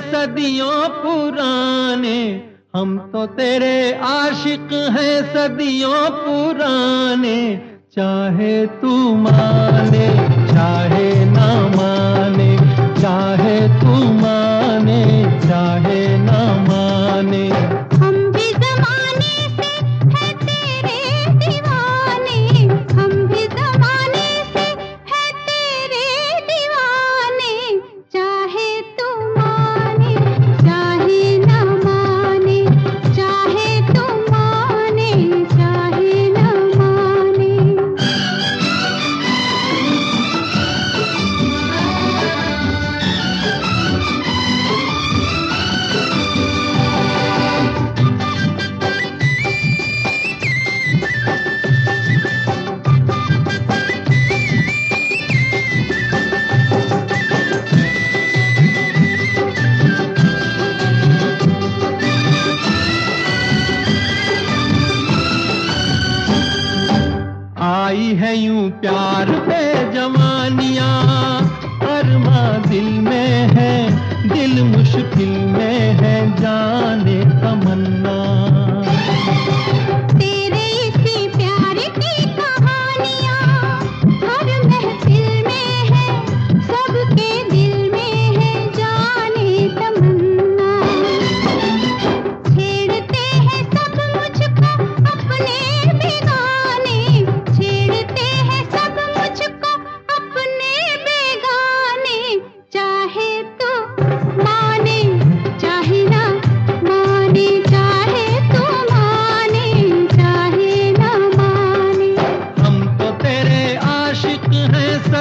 सदियों पुराने। हम तो तेरे आशिक हैं सदियों पुराने। चाहे तू माने, चाहे ना माने, चाहे तू माने है यूँ प्यार पे जवानिया। अरमा दिल में है दिल मुश्किल में है जाने।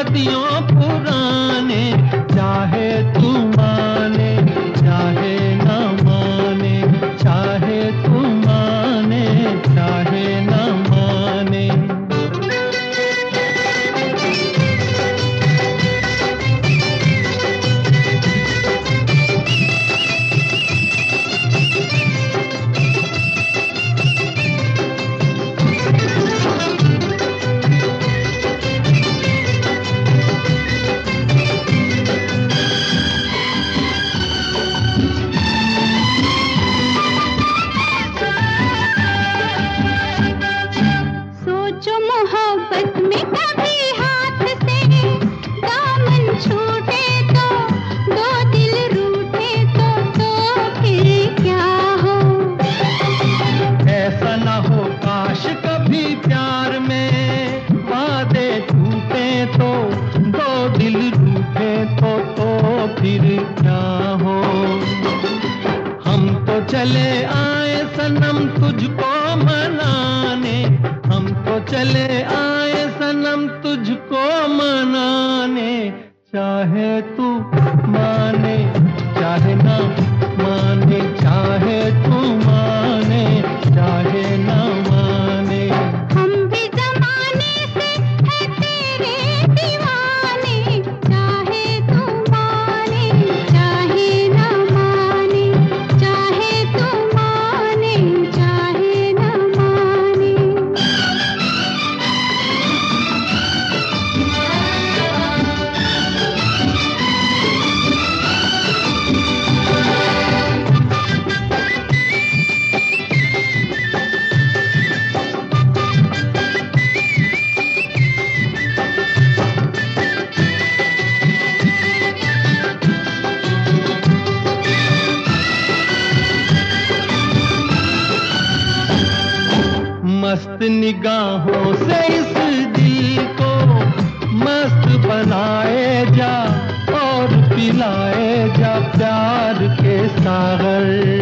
सदियों मोहब्बत में कभी हाथ से दामन छूटे तो दो दिल रूठे तो तो फिर क्या हो? ऐसा न हो काश कभी प्यार में वादे टूटे तो दो दिल रूठे तो तो फिर क्या हो? हम तो चले आए सनम तुझको तो चले आए सनम तुझको मनाने चाहे तू निगाहों से इस दिल को मस्त बनाए जा और पिलाए जा प्यार के सागर।